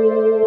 Música